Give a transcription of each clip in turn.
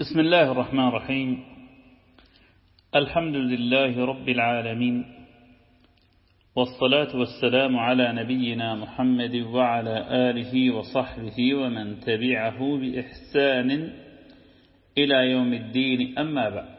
بسم الله الرحمن الرحيم. الحمد لله رب العالمين. والصلاة والسلام على نبينا محمد وعلى آله وصحبه ومن تبعه بإحسان إلى يوم الدين. أما بعد.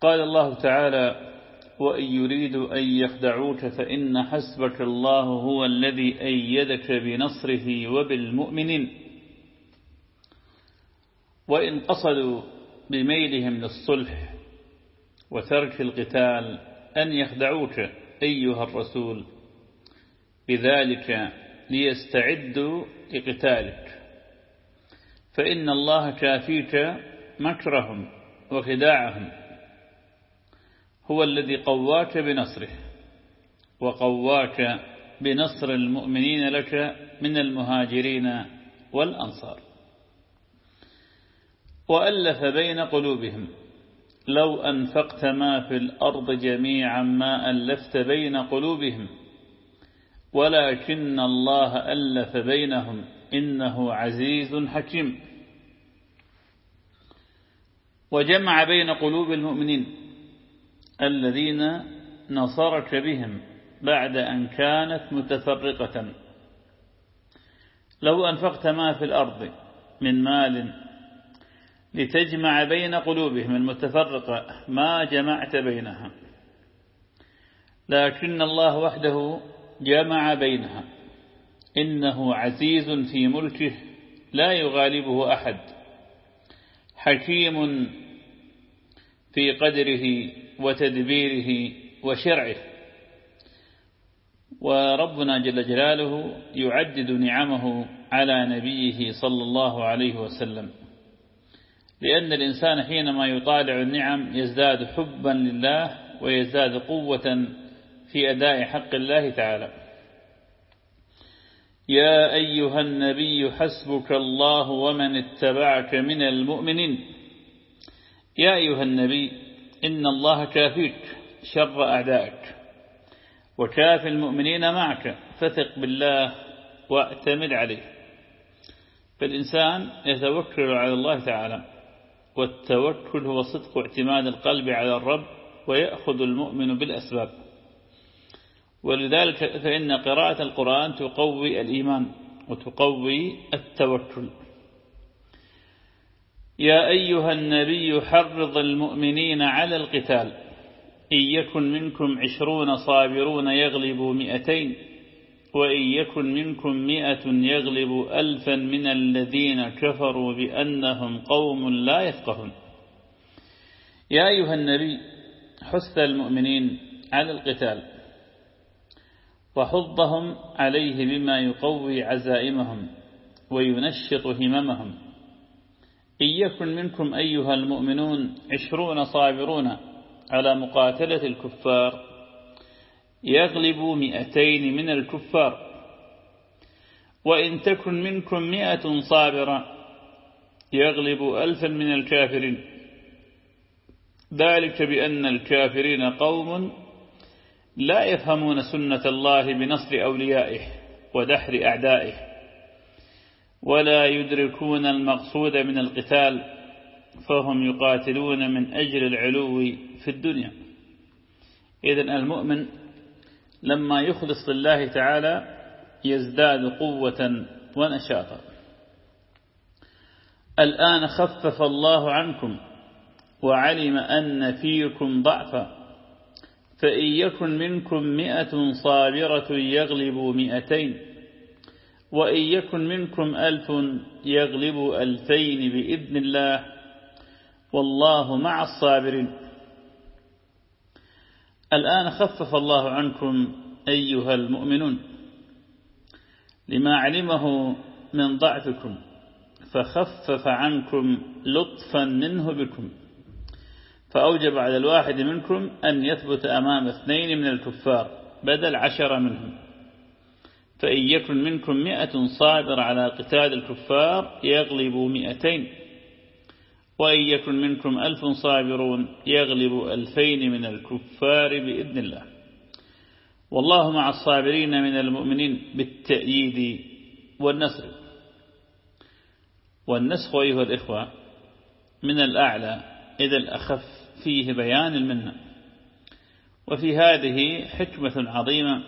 قال الله تعالى وإن يريدوا أن يخدعوك فإن حسبك الله هو الذي أيدك بنصره وبالمؤمنين. وإن قصدوا بميلهم للصلح وترك القتال أن يخدعوك أيها الرسول بذلك ليستعدوا لقتالك. فإن الله كافيك مكرهم وخداعهم. هو الذي قواك بنصره وقواك بنصر المؤمنين لك من المهاجرين والأنصار. وألف بين قلوبهم. لو أنفقت ما في الأرض جميعا ما ألفت بين قلوبهم. ولكن الله ألف بينهم. إنه عزيز حكيم. وجمع بين قلوب المؤمنين الذين نصرك بهم بعد أن كانت متفرقة. لو أنفقت ما في الأرض من مال لتجمع بين قلوبهم المتفرقة ما جمعت بينها. لكن الله وحده جمع بينها. إنه عزيز في ملكه لا يغالبه أحد. حكيم في قدره وتدبيره وشرعه. وربنا جل جلاله يعدد نعمه على نبيه صلى الله عليه وسلم. لأن الإنسان حينما يطالع النعم يزداد حبا لله ويزداد قوة في أداء حق الله تعالى. يا أيها النبي حسبك الله ومن اتبعك من المؤمنين. يا أيها النبي إن الله كافيك شر أعدائك. وكاف المؤمنين معك فثق بالله وأعتمد عليه. فالإنسان يتوكل على الله تعالى. والتوكل هو صدق اعتماد القلب على الرب ويأخذ المؤمن بالأسباب. ولذلك فإن قراءة القرآن تقوي الإيمان وتقوي التوكل. يا أيها النبي حرض المؤمنين على القتال. إن يكن منكم عشرون صابرون يغلبوا مئتين. وإن يكن منكم مئة يغلب ألفا من الذين كفروا بأنهم قوم لا يفقهون. يا أيها النبي حث المؤمنين على القتال وحضهم عليه بما يقوي عزائمهم وينشط هممهم. إن يكن منكم أيها المؤمنون عشرون صابرون على مقاتلة الكفار يغلب مئتين من الكفار. وإن تكن منكم مئة صابرة يغلب ألفا من الكافرين. ذلك بأن الكافرين قوم لا يفهمون سنة الله بنصر أوليائه ودحر أعدائه ولا يدركون المقصود من القتال فهم يقاتلون من أجل العلو في الدنيا. إذن المؤمن لما يخلص لله تعالى يزداد قوة ونشاطا الآن خفف الله عنكم وعلم أن فيكم ضعفا فإن يكن منكم مئة صابرة يغلبوا مئتين وإن يكن منكم ألف يغلب ألفين بإذن الله والله مع الصابرين. الآن خفف الله عنكم أيها المؤمنون لما علمه من ضعفكم فخفف عنكم لطفا منه بكم فأوجب على الواحد منكم أن يثبت أمام اثنين من الكفار بدل عشر منهم فإن يكن منكم مئة صابر على قتال الكفار يغلبوا مئتين. وإن يكن منكم ألف صابرون يغلب ألفين من الكفار بإذن الله. والله مع الصابرين من المؤمنين بالتأييد والنصر. والنسخ أيها الإخوة من الأعلى إذا الأخف فيه بيان المنة. وفي هذه حكمة عظيمة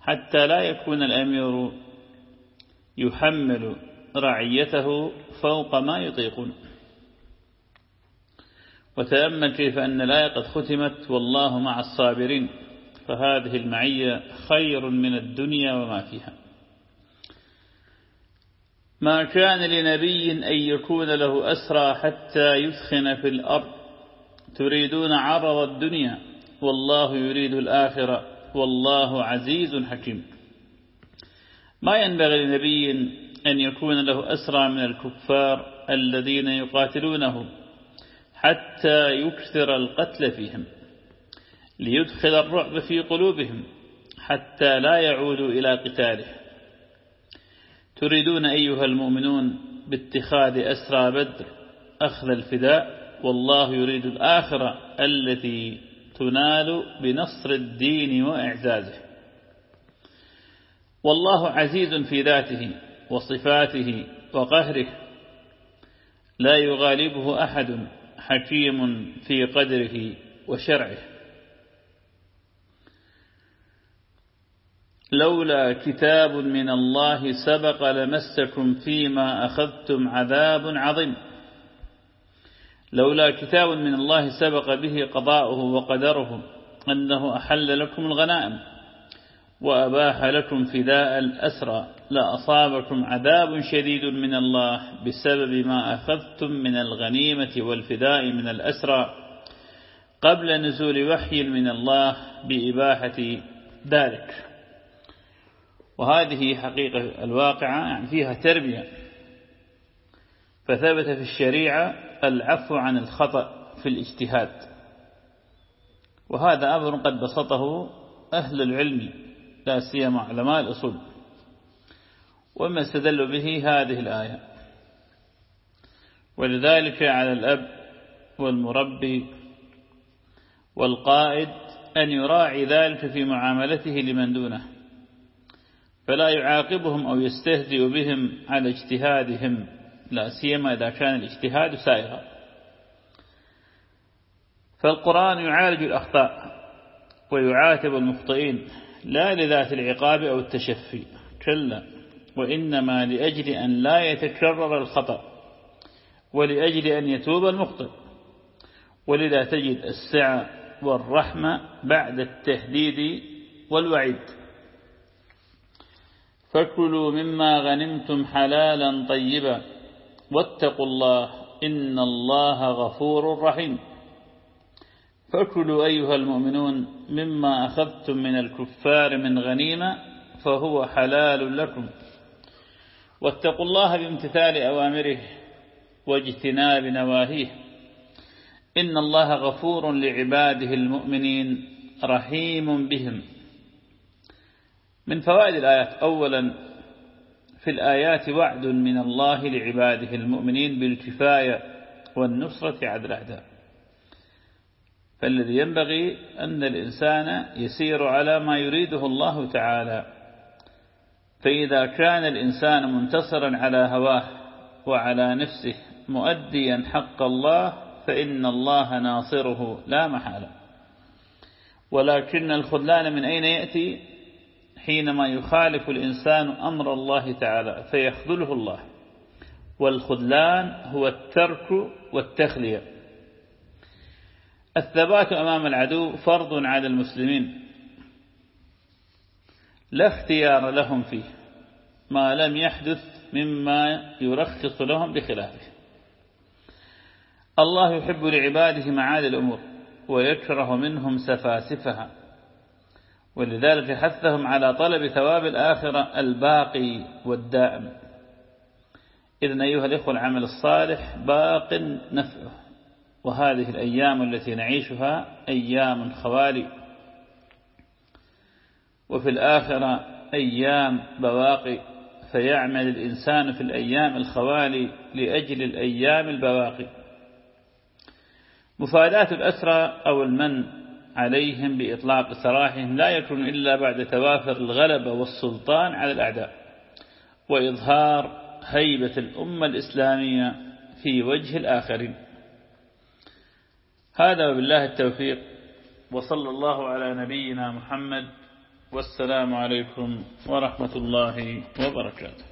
حتى لا يكون الأمير يحمل رعيته فوق ما يطيقون. وتأمل كيف أن الآية قد ختمت والله مع الصابرين فهذه المعية خير من الدنيا وما فيها. ما كان لنبي أن يكون له أسرى حتى يثخن في الأرض. تريدون عرض الدنيا والله يريد الآخرة والله عزيز حكيم. ما ينبغي لنبي أن يكون له أسرى من الكفار الذين يقاتلونه حتى يكثر القتل فيهم ليدخل الرعب في قلوبهم حتى لا يعودوا إلى قتاله. تريدون أيها المؤمنون باتخاذ أسرى بدر أخذ الفداء والله يريد الآخرة التي تنال بنصر الدين وإعزازه. والله عزيز في ذاته وصفاته وقهره لا يغالبه أحد حكيم في قدره وشرعه. لولا كتاب من الله سبق لمسكم فيما أخذتم عذاب عظيم. لولا كتاب من الله سبق به قضاؤه وقدره أنه أحل لكم الغنائم. وأباح لكم فداء الأسرى. لأصابكم عذاب شديد من الله بسبب ما أخذتم من الغنيمة والفداء من الأسرى. قبل نزول وحي من الله بإباحة ذلك. وهذه حقيقة الواقعة يعني فيها تربية. فثبت في الشريعة العفو عن الخطأ في الاجتهاد. وهذا أمر قد بسطه أهل العلم. لا سيما علماء الأصول وما استدلوا به هذه الآية. ولذلك على الأب والمربي والقائد أن يراعي ذلك في معاملته لمن دونه فلا يعاقبهم أو يستهزئ بهم على اجتهادهم لا سيما إذا كان الاجتهاد سائغا. فالقرآن يعالج الأخطاء ويعاتب المخطئين. لا لذات العقاب أو التشفي. كلا. وإنما لأجل أن لا يتكرر الخطأ. ولأجل أن يتوب المخطئ. ولذا تجد السعة والرحمة بعد التهديد والوعيد. فكلوا مما غنمتم حلالا طيبا. واتقوا الله إن الله غفور رحيم. فكلوا أيها المؤمنون مما أخذتم من الكفار من غنيمة فهو حلال لكم. واتقوا الله بامتثال أوامره واجتناب نواهيه. إن الله غفور لعباده المؤمنين رحيم بهم. من فوائد الآيات أولا في الآيات وعد من الله لعباده المؤمنين بالكفاية والنصرة على الأعداء. فالذي ينبغي أن الإنسان يسير على ما يريده الله تعالى. فإذا كان الإنسان منتصرا على هواه وعلى نفسه مؤديا حق الله فإن الله ناصره لا محالة. ولكن الخذلان من أين يأتي؟ حينما يخالف الإنسان أمر الله تعالى فيخذله الله. والخذلان هو الترك والتخلية. الثبات أمام العدو فرض على المسلمين. لا اختيار لهم فيه. ما لم يحدث مما يرخص لهم بخلافه. الله يحب لعباده معالي الأمور ويكره منهم سفاسفها. ولذلك حثهم على طلب ثواب الآخرة الباقي والدائم. إذن أيها الإخوة العمل الصالح باق نفعه. وهذه الأيام التي نعيشها أيام خوالي وفي الآخرة أيام بواقي. فيعمل الإنسان في الأيام الخوالي لأجل الأيام البواقي. مفادات الأسرى أو المن عليهم بإطلاق سراحهم لا يكون إلا بعد توافر الغلبة والسلطان على الأعداء. وإظهار هيبة الأمة الإسلامية في وجه الآخرين. هذا وبالله التوفيق. وصلى الله على نبينا محمد. والسلام عليكم ورحمة الله وبركاته.